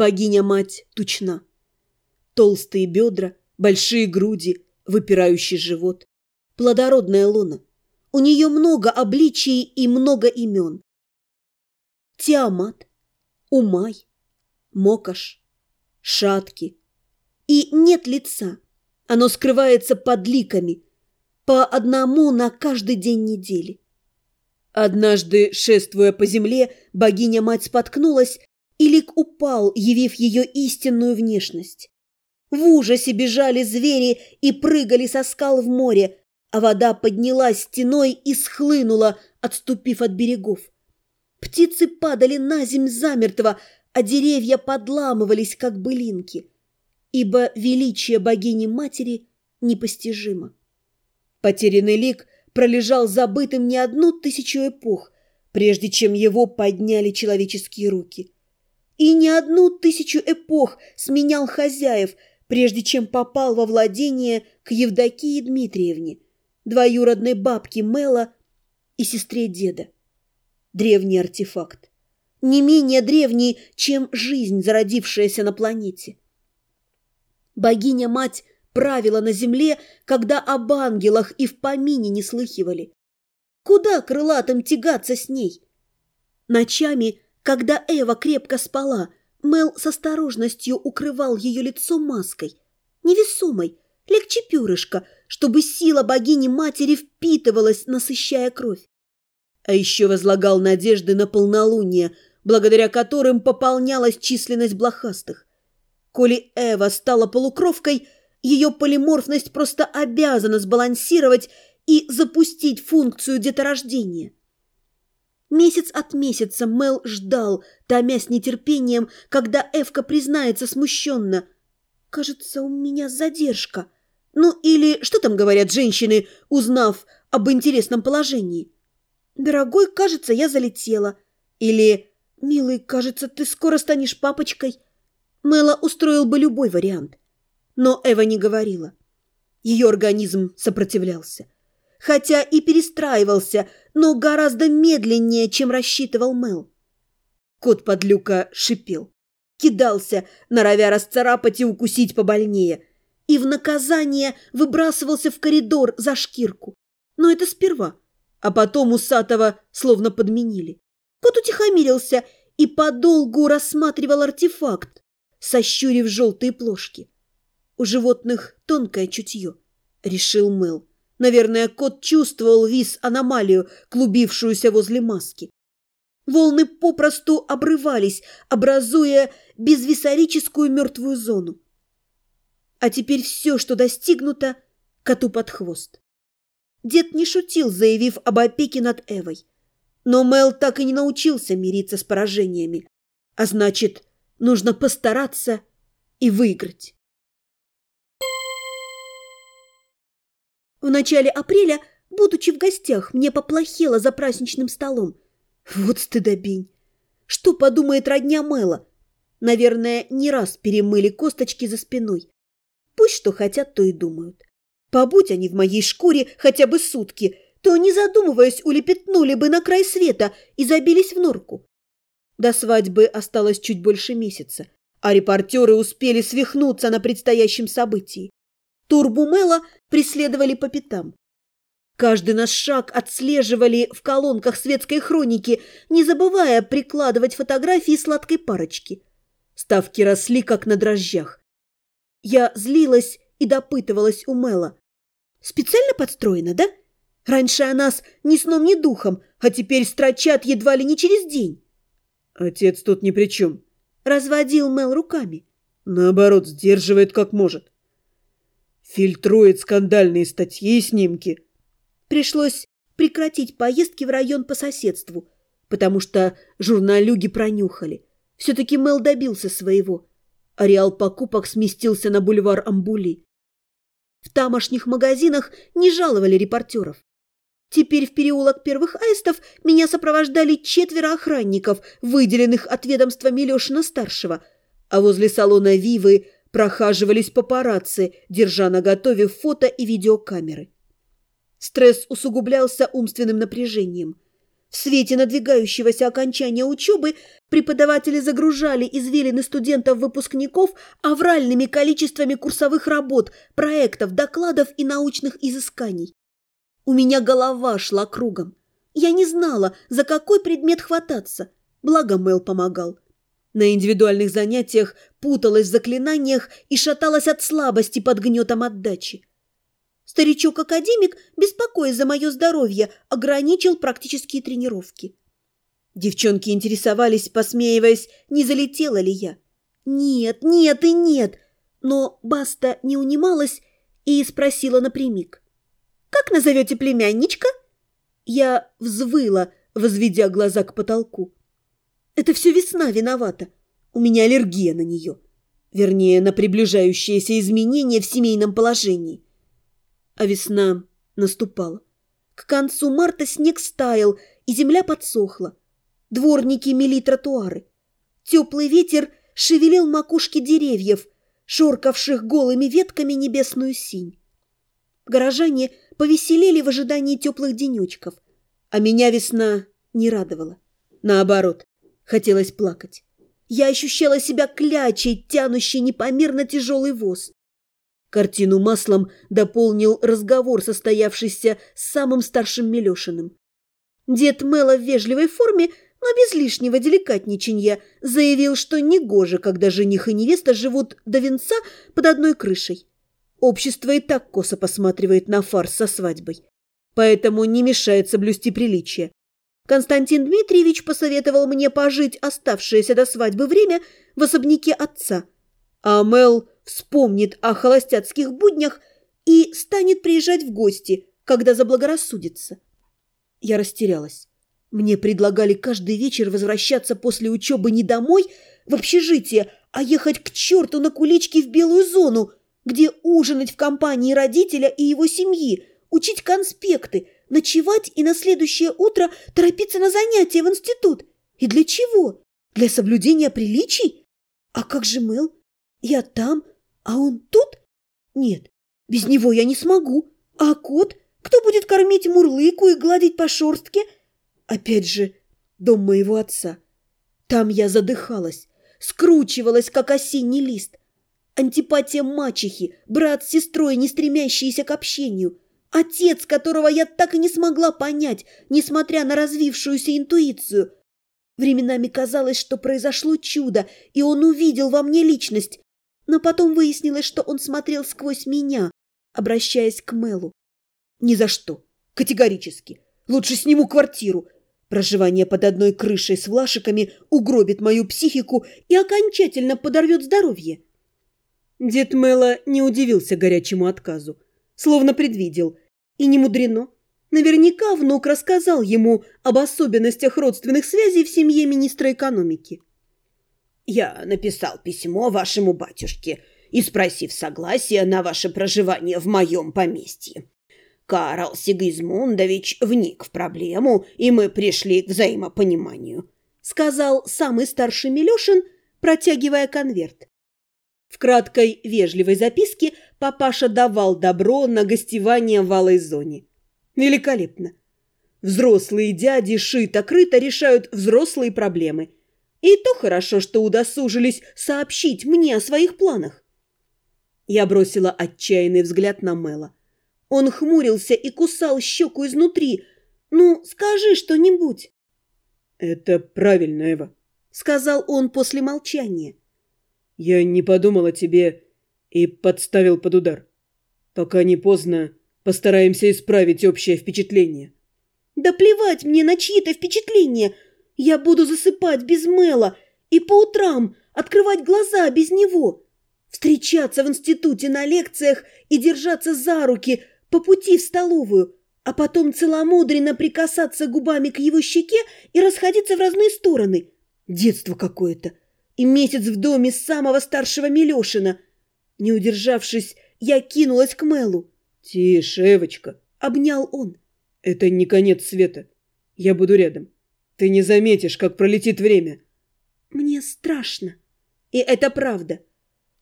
Богиня-мать тучна. Толстые бедра, большие груди, выпирающий живот. Плодородная луна. У нее много обличий и много имен. Тиамат, Умай, Мокаш, Шатки. И нет лица. Оно скрывается под ликами, по одному на каждый день недели. Однажды, шествуя по земле, богиня-мать споткнулась, и лик упал, явив ее истинную внешность. В ужасе бежали звери и прыгали со скал в море, а вода поднялась стеной и схлынула, отступив от берегов. Птицы падали на земь замертво, а деревья подламывались, как былинки, ибо величие богини-матери непостижимо. Потерянный лик пролежал забытым не одну тысячу эпох, прежде чем его подняли человеческие руки. И не одну тысячу эпох сменял хозяев, прежде чем попал во владение к Евдокии Дмитриевне, двоюродной бабке Мела и сестре деда. Древний артефакт. Не менее древний, чем жизнь, зародившаяся на планете. Богиня-мать правила на земле, когда об ангелах и в помине не слыхивали. Куда крылатым тягаться с ней? Ночами, когда Эва крепко спала, Мел с осторожностью укрывал ее лицо маской, невесомой, легче перышка, чтобы сила богини-матери впитывалась, насыщая кровь. А еще возлагал надежды на полнолуние, благодаря которым пополнялась численность блохастых. Коли Эва стала полукровкой, ее полиморфность просто обязана сбалансировать и запустить функцию деторождения. Месяц от месяца Мел ждал, томясь нетерпением, когда Эвка признается смущенно. «Кажется, у меня задержка». Ну или что там говорят женщины, узнав об интересном положении? «Дорогой, кажется, я залетела». Или «Милый, кажется, ты скоро станешь папочкой». Мэла устроил бы любой вариант. Но Эва не говорила. Ее организм сопротивлялся. Хотя и перестраивался, но гораздо медленнее, чем рассчитывал Мел. Кот под люка шипел. Кидался, норовя расцарапать и укусить побольнее. И в наказание выбрасывался в коридор за шкирку. Но это сперва. А потом усатого словно подменили. Кот утихомирился и подолгу рассматривал артефакт, сощурив желтые плошки. У животных тонкое чутье, решил Мэл. Наверное, кот чувствовал вис аномалию, клубившуюся возле маски. Волны попросту обрывались, образуя безвисорическую мертвую зону. А теперь все, что достигнуто, коту под хвост. Дед не шутил, заявив об опеке над Эвой. Но Мел так и не научился мириться с поражениями. А значит, нужно постараться и выиграть. В начале апреля, будучи в гостях, мне поплохело за праздничным столом. Вот стыдобень. Что подумает родня Мэла? Наверное, не раз перемыли косточки за спиной. Пусть что хотят, то и думают. Побудь они в моей шкуре хотя бы сутки, то, не задумываясь, улепетнули бы на край света и забились в норку. До свадьбы осталось чуть больше месяца, а репортеры успели свихнуться на предстоящем событии. Турбумела преследовали по пятам. Каждый наш шаг отслеживали в колонках светской хроники, не забывая прикладывать фотографии сладкой парочки. Ставки росли, как на дрожжах. Я злилась и допытывалась у Мэла. «Специально подстроено, да? Раньше о нас ни сном, ни духом, а теперь строчат едва ли не через день». «Отец тут ни при чем», — разводил Мэл руками. «Наоборот, сдерживает как может фильтрует скандальные статьи и снимки. Пришлось прекратить поездки в район по соседству, потому что журналюги пронюхали. Все-таки Мел добился своего. Ареал покупок сместился на бульвар Амбули. В тамошних магазинах не жаловали репортеров. Теперь в переулок первых аистов меня сопровождали четверо охранников, выделенных от ведомства Милешина-старшего, а возле салона «Вивы» прохаживались папарацци, держа наготове фото и видеокамеры. Стресс усугублялся умственным напряжением. В свете надвигающегося окончания учебы преподаватели загружали извилины студентов-выпускников авральными количествами курсовых работ, проектов, докладов и научных изысканий. У меня голова шла кругом. Я не знала, за какой предмет хвататься. Благо Мэл помогал. На индивидуальных занятиях путалась в заклинаниях и шаталась от слабости под гнетом отдачи. Старичок-академик, беспокоясь за мое здоровье, ограничил практические тренировки. Девчонки интересовались, посмеиваясь, не залетела ли я. Нет, нет и нет. Но Баста не унималась и спросила напрямик. «Как назовете племянничка?» Я взвыла, возведя глаза к потолку. «Это все весна виновата. У меня аллергия на нее. Вернее, на приближающиеся изменения в семейном положении». А весна наступала. К концу марта снег стаял, и земля подсохла. Дворники мели тротуары. Теплый ветер шевелил макушки деревьев, шоркавших голыми ветками небесную синь. Горожане повеселели в ожидании теплых денечков, а меня весна не радовала. Наоборот, хотелось плакать. Я ощущала себя клячей, тянущей непомерно тяжелый воз. Картину маслом дополнил разговор, состоявшийся с самым старшим Милешиным. Дед Мэла в вежливой форме, но без лишнего деликатничанья, заявил, что негоже, когда жених и невеста живут до венца под одной крышей. Общество и так косо посматривает на фарс со свадьбой, поэтому не мешает соблюсти приличие. Константин Дмитриевич посоветовал мне пожить оставшееся до свадьбы время в особняке отца, а Мэл вспомнит о холостяцких буднях и станет приезжать в гости, когда заблагорассудится. Я растерялась. Мне предлагали каждый вечер возвращаться после учебы не домой, в общежитие, а ехать к черту на куличке в белую зону, где ужинать в компании родителя и его семьи, учить конспекты, ночевать и на следующее утро торопиться на занятия в институт. И для чего? Для соблюдения приличий? А как же Мэл? Я там, а он тут? Нет, без него я не смогу. А кот? Кто будет кормить мурлыку и гладить по шорстке? Опять же, дом моего отца. Там я задыхалась, скручивалась, как осенний лист. Антипатия мачехи, брат с сестрой, не стремящиеся к общению. Отец, которого я так и не смогла понять, несмотря на развившуюся интуицию. Временами казалось, что произошло чудо, и он увидел во мне личность, но потом выяснилось, что он смотрел сквозь меня, обращаясь к Мелу. Ни за что. Категорически. Лучше сниму квартиру. Проживание под одной крышей с Влашиками угробит мою психику и окончательно подорвет здоровье. Дед Мэла не удивился горячему отказу, словно предвидел. И не мудрено. Наверняка внук рассказал ему об особенностях родственных связей в семье министра экономики. Я написал письмо вашему батюшке и спросив согласия на ваше проживание в моем поместье. Карл Сигизмундович вник в проблему, и мы пришли к взаимопониманию», — сказал самый старший Милешин, протягивая конверт. В краткой вежливой записке папаша давал добро на гостевание в алой зоне. Великолепно. Взрослые дяди шито-крыто решают взрослые проблемы – и то хорошо, что удосужились сообщить мне о своих планах. Я бросила отчаянный взгляд на Мэла. Он хмурился и кусал щеку изнутри. «Ну, скажи что-нибудь!» «Это правильно, Эва», — сказал он после молчания. «Я не подумал о тебе и подставил под удар. Пока не поздно, постараемся исправить общее впечатление». «Да плевать мне на чьи-то впечатления!» Я буду засыпать без Мэла и по утрам открывать глаза без него, встречаться в институте на лекциях и держаться за руки по пути в столовую, а потом целомудренно прикасаться губами к его щеке и расходиться в разные стороны. Детство какое-то. И месяц в доме самого старшего Милешина. Не удержавшись, я кинулась к Мэлу. «Тише, Эвочка!» — обнял он. «Это не конец света. Я буду рядом. Ты не заметишь, как пролетит время. Мне страшно. И это правда.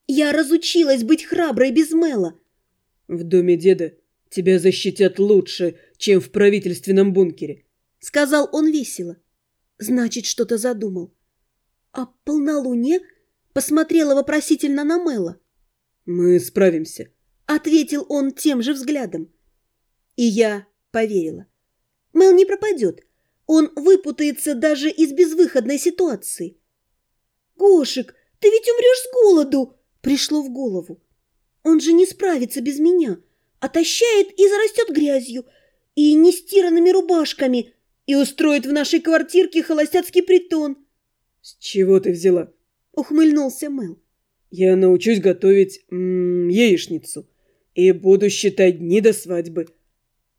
Я разучилась быть храброй без Мэла. В доме деда тебя защитят лучше, чем в правительственном бункере. — сказал он весело. Значит, что-то задумал. А полнолуние посмотрела вопросительно на Мэла. «Мы справимся», — ответил он тем же взглядом. И я поверила. Мэл не пропадет. Он выпутается даже из безвыходной ситуации. «Гошек, ты ведь умрешь с голоду!» — пришло в голову. «Он же не справится без меня, отощает и зарастет грязью, и нестиранными рубашками, и устроит в нашей квартирке холостяцкий притон». «С чего ты взяла?» — ухмыльнулся Мэл. «Я научусь готовить м -м, яичницу и буду считать дни до свадьбы».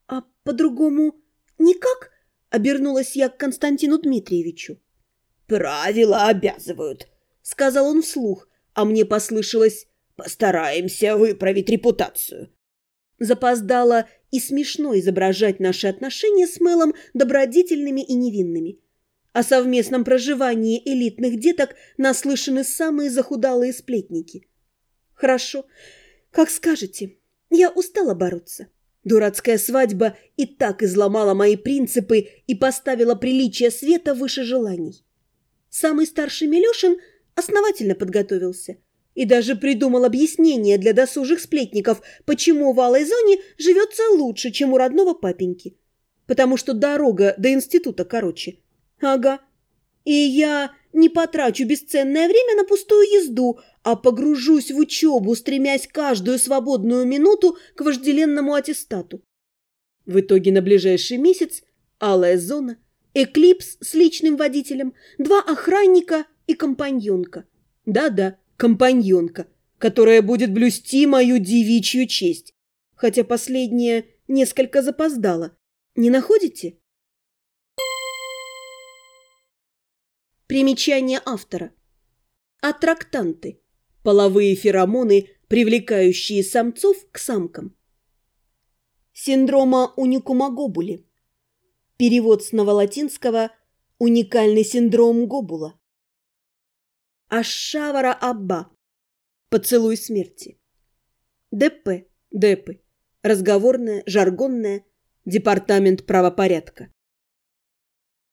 «А по-другому никак?» — обернулась я к Константину Дмитриевичу. «Правила обязывают», — сказал он вслух, а мне послышалось «постараемся выправить репутацию». Запоздало и смешно изображать наши отношения с Мелом добродетельными и невинными. О совместном проживании элитных деток наслышаны самые захудалые сплетники. Хорошо, как скажете. Я устала бороться. Дурацкая свадьба и так изломала мои принципы и поставила приличие света выше желаний. Самый старший Милешин основательно подготовился и даже придумал объяснение для досужих сплетников, почему в Алой зоне живется лучше, чем у родного папеньки. Потому что дорога до института короче. Ага. И я не потрачу бесценное время на пустую езду, а погружусь в учебу, стремясь каждую свободную минуту к вожделенному аттестату. В итоге на ближайший месяц алая зона, эклипс с личным водителем, два охранника и компаньонка. Да-да, компаньонка, которая будет блюсти мою девичью честь. Хотя последняя несколько запоздала. Не находите? Примечание автора. Аттрактанты. Половые феромоны, привлекающие самцов к самкам. Синдрома уникума гобули. Перевод с новолатинского «Уникальный синдром Гобула». Ашавара Абба. Поцелуй смерти. ДП. ДЭПы. Разговорная, жаргонная. Департамент правопорядка.